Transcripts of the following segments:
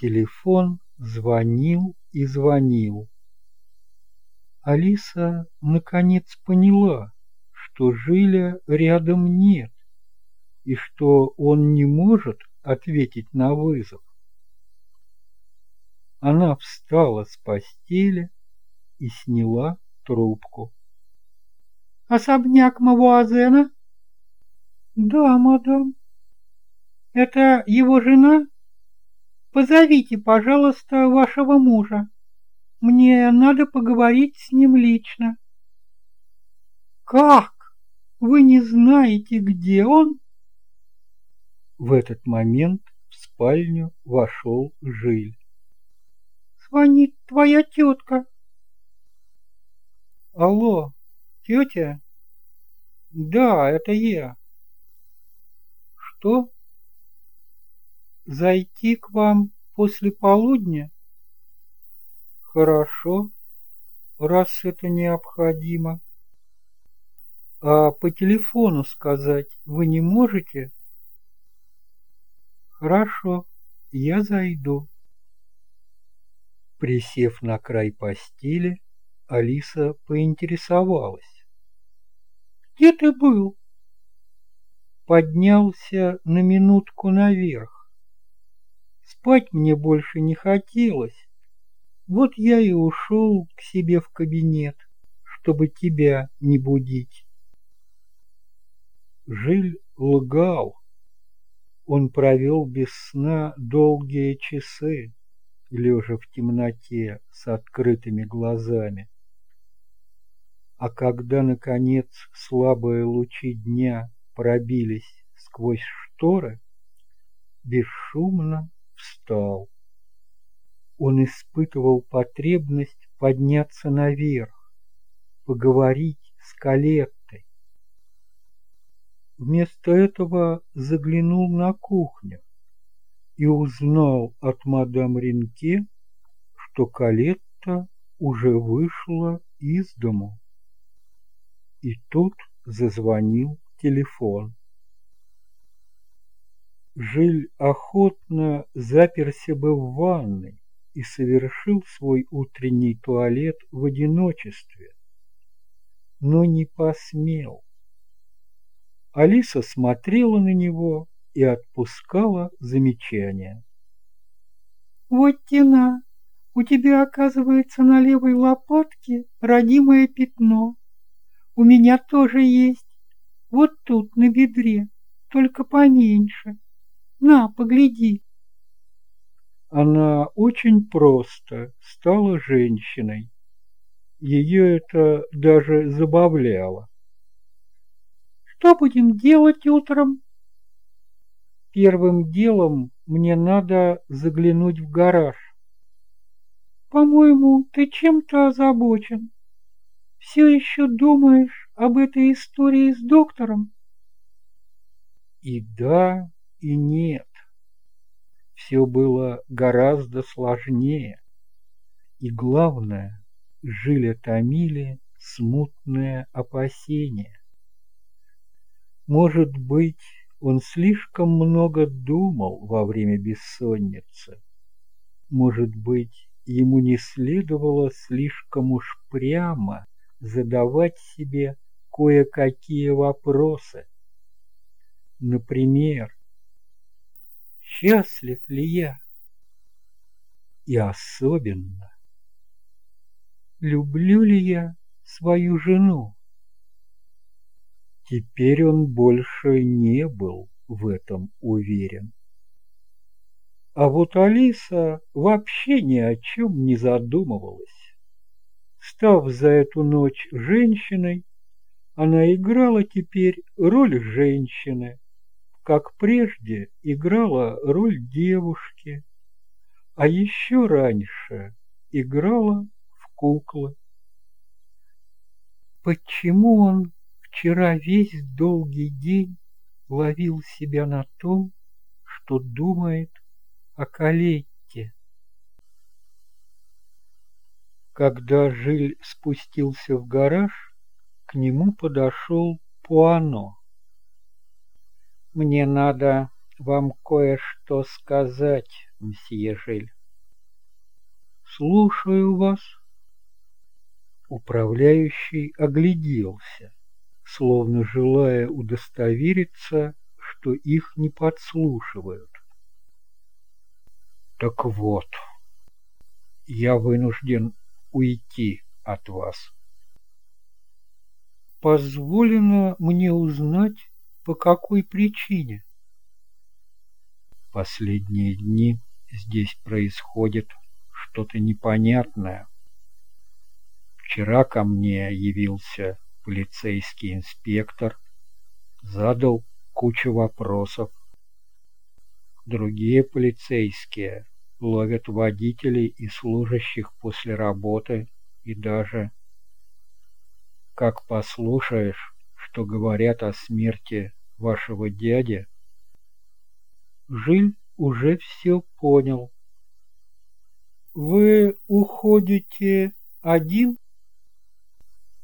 Телефон звонил и звонил. Алиса наконец поняла, что Жиля рядом нет и что он не может ответить на вызов. Она встала с постели и сняла трубку. «Особняк Мавуазена?» «Да, мадам». «Это его жена?» «Позовите, пожалуйста, вашего мужа. Мне надо поговорить с ним лично». «Как? Вы не знаете, где он?» В этот момент в спальню вошел Жиль. «Звонит твоя тетка». «Алло, тетя?» «Да, это я». «Что?» «Зайти к вам после полудня?» «Хорошо, раз это необходимо». «А по телефону сказать вы не можете?» Хорошо, я зайду. Присев на край постели, Алиса поинтересовалась. Где ты был? Поднялся на минутку наверх. Спать мне больше не хотелось. Вот я и ушел к себе в кабинет, чтобы тебя не будить. Жиль лгал. Он провел без сна долгие часы, лежа в темноте с открытыми глазами. А когда, наконец, слабые лучи дня пробились сквозь шторы, бесшумно встал. Он испытывал потребность подняться наверх, поговорить с Калет, Вместо этого заглянул на кухню и узнал от мадам Ренке, что Калетта уже вышла из дому. И тут зазвонил телефон. Жиль охотно заперся бы в ванной и совершил свой утренний туалет в одиночестве, но не посмел. Алиса смотрела на него и отпускала замечания. «Вот тена, у тебя, оказывается, на левой лопатке родимое пятно. У меня тоже есть. Вот тут, на бедре, только поменьше. На, погляди». Она очень просто стала женщиной. Ее это даже забавляло. Что будем делать утром? Первым делом мне надо заглянуть в гараж. По-моему, ты чем-то озабочен. Все еще думаешь об этой истории с доктором? И да, и нет. Все было гораздо сложнее. И главное, жили-томили смутное опасение. Может быть, он слишком много думал во время бессонницы. Может быть, ему не следовало слишком уж прямо задавать себе кое-какие вопросы. Например, счастлив ли я? И особенно, люблю ли я свою жену? Теперь он больше не был в этом уверен. А вот Алиса вообще ни о чем не задумывалась. Став за эту ночь женщиной, она играла теперь роль женщины, как прежде играла роль девушки, а еще раньше играла в куклы. Почему он Вчера весь долгий день ловил себя на том, что думает о Калетте. Когда Жиль спустился в гараж, к нему подошел Пуано. «Мне надо вам кое-что сказать, мсье Жель. Слушаю вас. Управляющий огляделся, словно желая удостовериться, что их не подслушивают. Так вот, я вынужден уйти от вас. Позволено мне узнать, по какой причине? Последние дни здесь происходит что-то непонятное. Вчера ко мне явился полицейский инспектор, задал кучу вопросов. Другие полицейские ловят водителей и служащих после работы и даже, как послушаешь, что говорят о смерти вашего дяди, Жиль уже все понял. Вы уходите один?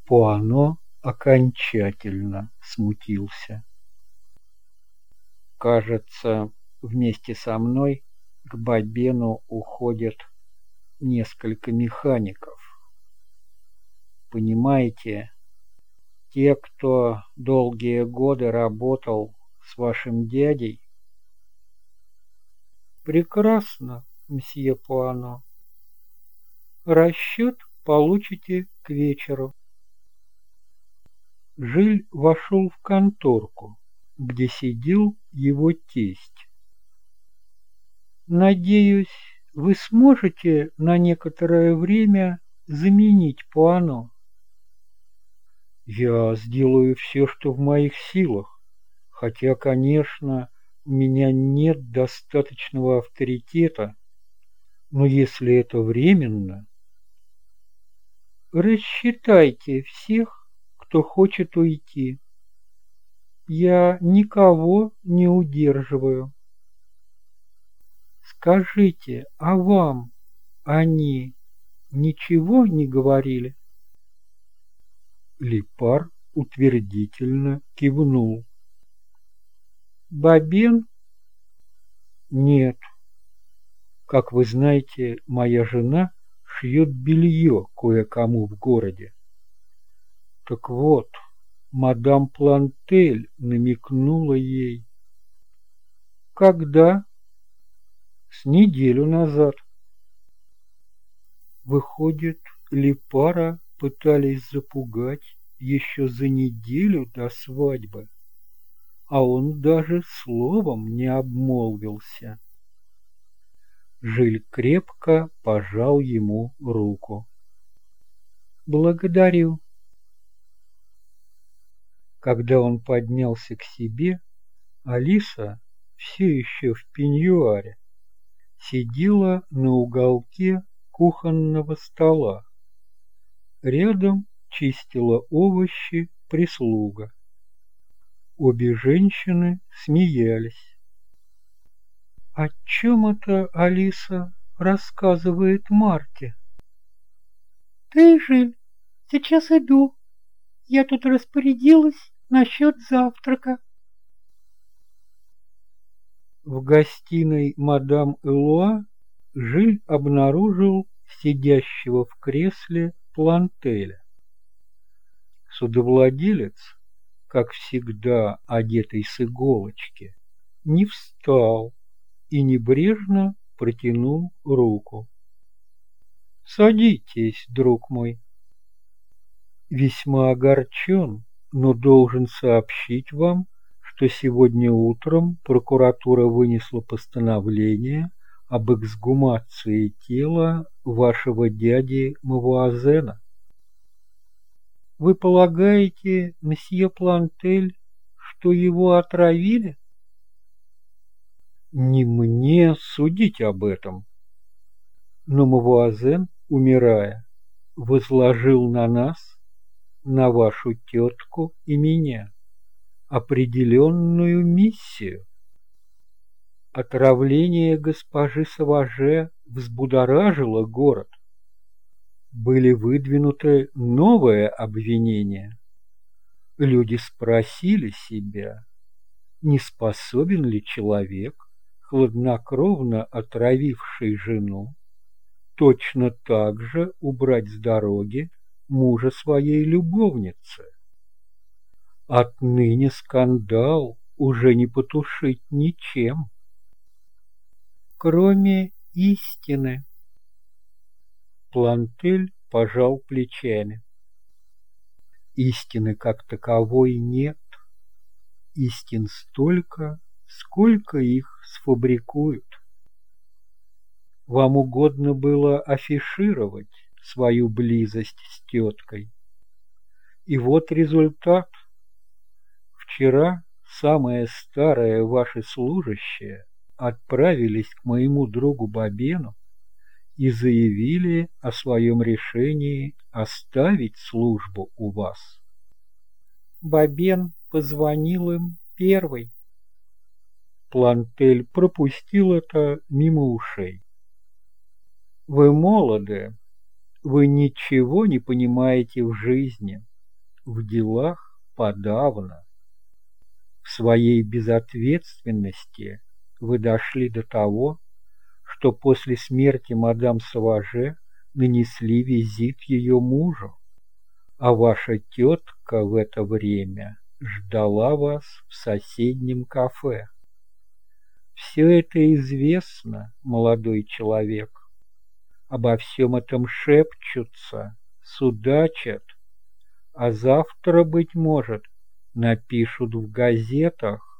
Пуано окончательно смутился. Кажется, вместе со мной к Бабену уходят несколько механиков. Понимаете, те, кто долгие годы работал с вашим дядей, Прекрасно, мсье Пуано. Расчет получите к вечеру. Жиль вошел в конторку, где сидел его тесть. Надеюсь, вы сможете на некоторое время заменить Пуано. Я сделаю все, что в моих силах, хотя, конечно, у меня нет достаточного авторитета, но если это временно, рассчитайте всех, кто хочет уйти. Я никого не удерживаю. Скажите, а вам они ничего не говорили? Липар утвердительно кивнул. Бабин? Нет. Как вы знаете, моя жена шьет белье кое-кому в городе. Так вот, мадам Плантель намекнула ей. Когда? С неделю назад. Выходит, Липара пытались запугать еще за неделю до свадьбы, а он даже словом не обмолвился. Жиль крепко пожал ему руку. «Благодарю». Когда он поднялся к себе, Алиса, все еще в пеньюаре, сидела на уголке кухонного стола. Рядом чистила овощи прислуга. Обе женщины смеялись. О чем это Алиса рассказывает Марте? Ты, Жиль, сейчас иду. Я тут распорядилась насчет завтрака. В гостиной мадам Элуа Жиль обнаружил сидящего в кресле Плантеля. Судовладелец, как всегда одетый с иголочки, не встал и небрежно протянул руку. «Садитесь, друг мой». Весьма огорчен, но должен сообщить вам, что сегодня утром прокуратура вынесла постановление об эксгумации тела вашего дяди Мавуазена. Вы полагаете, месье Плантель, что его отравили? Не мне судить об этом. Но Мавуазен, умирая, возложил на нас, на вашу тетку и меня определенную миссию. Отравление госпожи Саваже взбудоражило город. Были выдвинуты новые обвинения. Люди спросили себя, не способен ли человек хладнокровно отравивший жену, точно так же убрать с дороги мужа своей любовницы. Отныне скандал уже не потушить ничем, кроме истины. Плантель пожал плечами. Истины как таковой нет. Истин столько, сколько их сфабрикуют. Вам угодно было афишировать свою близость с теткой. И вот результат. Вчера самое старое ваше служащее отправились к моему другу Бабену и заявили о своем решении оставить службу у вас. Бабен позвонил им первый. Плантель пропустил это мимо ушей. Вы молоды, вы ничего не понимаете в жизни, в делах подавно. В своей безответственности вы дошли до того, что после смерти мадам Саваже нанесли визит ее мужу, а ваша тетка в это время ждала вас в соседнем кафе. Все это известно, молодой человек. Обо всем этом шепчутся, судачат, а завтра, быть может, напишут в газетах.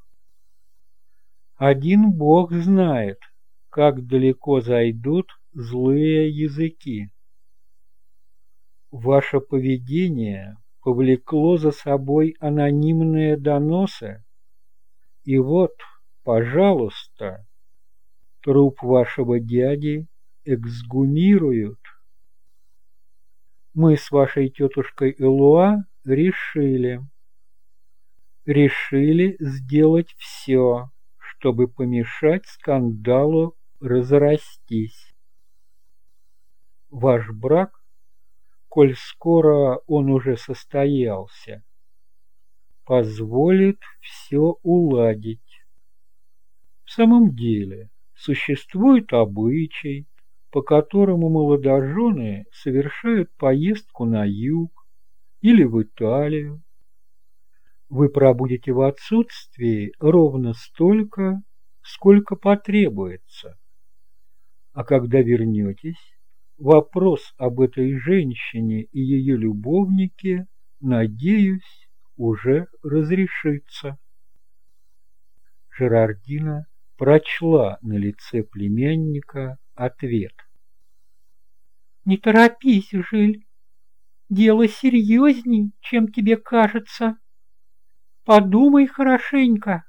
Один бог знает, как далеко зайдут злые языки. Ваше поведение повлекло за собой анонимные доносы, и вот, пожалуйста, труп вашего дяди эксгумируют. Мы с вашей тетушкой Элуа решили, решили сделать все, чтобы помешать скандалу разрастись. Ваш брак, коль скоро он уже состоялся, позволит все уладить. В самом деле, существует обычай, по которому молодожены совершают поездку на юг или в Италию. Вы пробудете в отсутствии ровно столько, сколько потребуется. А когда вернетесь, вопрос об этой женщине и ее любовнике, надеюсь, уже разрешится. Жерардина прочла на лице племянника ответ. «Не торопись, Жиль. Дело серьезней, чем тебе кажется. Подумай хорошенько».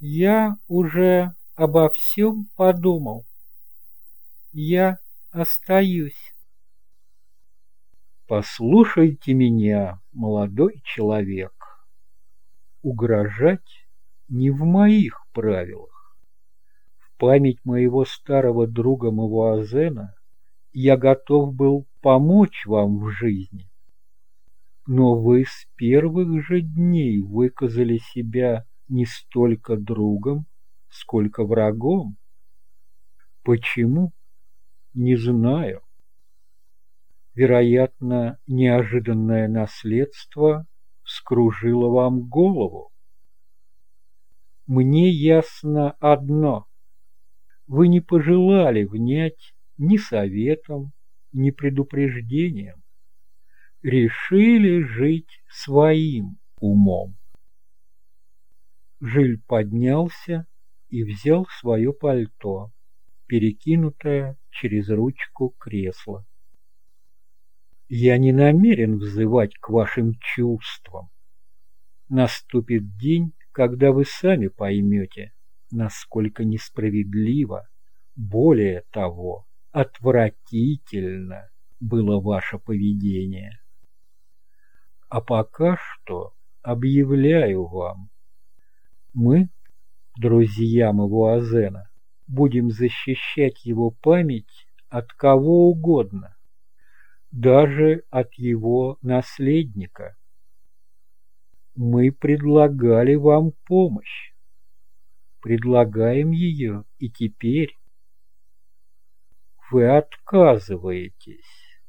«Я уже обо всем подумал. Я остаюсь». Послушайте меня, молодой человек. Угрожать не в моих правилах память моего старого друга Мавуазена я готов был помочь вам в жизни. Но вы с первых же дней выказали себя не столько другом, сколько врагом. Почему? Не знаю. Вероятно, неожиданное наследство скружило вам голову. Мне ясно одно. Вы не пожелали внять ни советом, ни предупреждением. Решили жить своим умом. Жиль поднялся и взял свое пальто, перекинутое через ручку кресла. Я не намерен взывать к вашим чувствам. Наступит день, когда вы сами поймете, насколько несправедливо, более того, отвратительно было ваше поведение. А пока что объявляю вам, мы, друзья Мавуазена, будем защищать его память от кого угодно, даже от его наследника. Мы предлагали вам помощь предлагаем ее и теперь. Вы отказываетесь.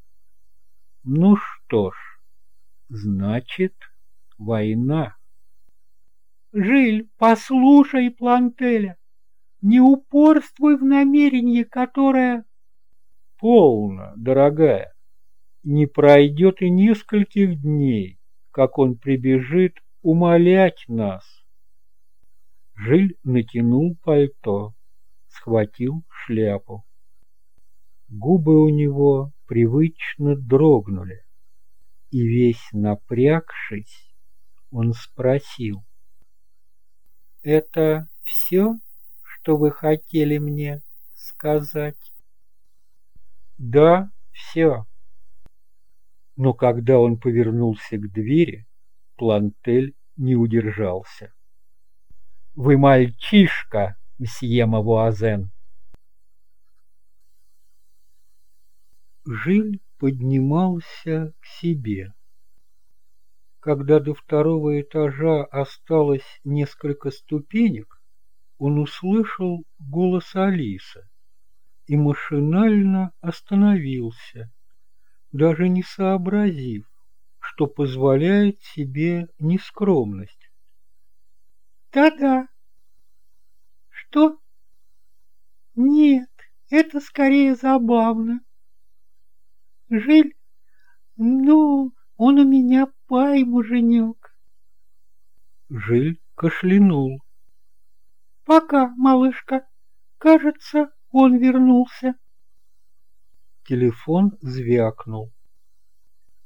Ну что ж, значит, война. Жиль, послушай, Плантеля, не упорствуй в намерении, которое... Полно, дорогая. Не пройдет и нескольких дней, как он прибежит умолять нас. Жиль натянул пальто, схватил шляпу. Губы у него привычно дрогнули, и весь напрягшись, он спросил. «Это все, что вы хотели мне сказать?» «Да, все». Но когда он повернулся к двери, Плантель не удержался. Вы мальчишка, мсье Мавуазен. Жиль поднимался к себе. Когда до второго этажа осталось несколько ступенек, он услышал голос Алисы и машинально остановился, даже не сообразив, что позволяет себе нескромность. Да-да. Что? Нет, это скорее забавно. Жиль, ну, он у меня пай, муженек. Жиль кашлянул. Пока, малышка. Кажется, он вернулся. Телефон звякнул.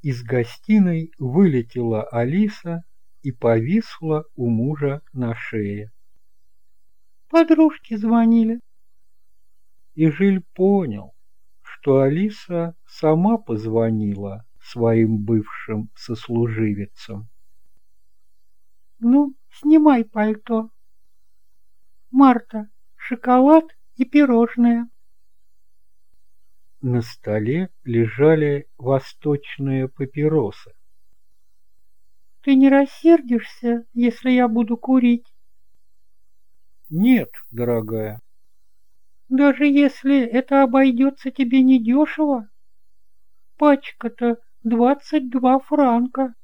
Из гостиной вылетела Алиса и повисла у мужа на шее. Подружки звонили. И Жиль понял, что Алиса сама позвонила своим бывшим сослуживицам. «Ну, снимай пальто. Марта, шоколад и пирожное». На столе лежали восточные папиросы. Ты не рассердишься, если я буду курить? Нет, дорогая. Даже если это обойдется тебе недешево? Пачка-то двадцать два франка.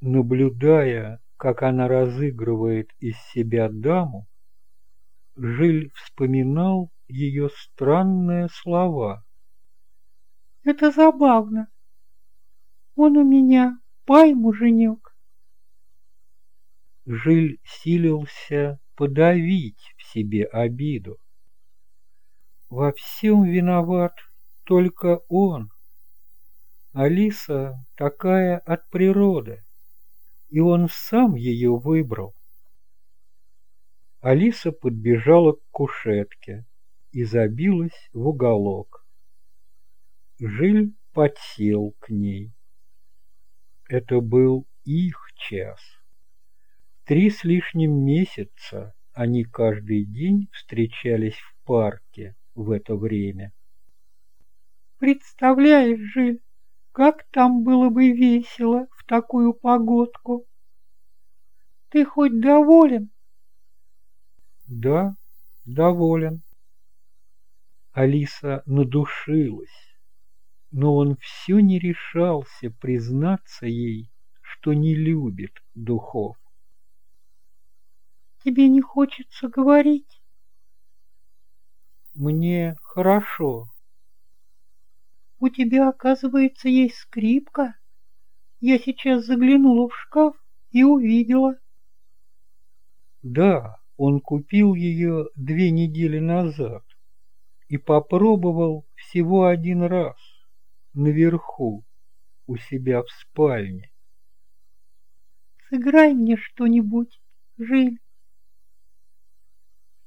Наблюдая, как она разыгрывает из себя даму, Жиль вспоминал ее странные слова. Это забавно. Он у меня Пай, муженек. Жиль силился подавить в себе обиду. Во всем виноват только он. Алиса такая от природы, и он сам ее выбрал. Алиса подбежала к кушетке и забилась в уголок. Жиль подсел к ней. Это был их час. Три с лишним месяца они каждый день встречались в парке в это время. Представляешь, Жиль, как там было бы весело в такую погодку. Ты хоть доволен? Да, доволен. Алиса надушилась но он все не решался признаться ей, что не любит духов. «Тебе не хочется говорить?» «Мне хорошо». «У тебя, оказывается, есть скрипка? Я сейчас заглянула в шкаф и увидела». «Да, он купил ее две недели назад и попробовал всего один раз наверху, у себя в спальне. Сыграй мне что-нибудь, Жиль.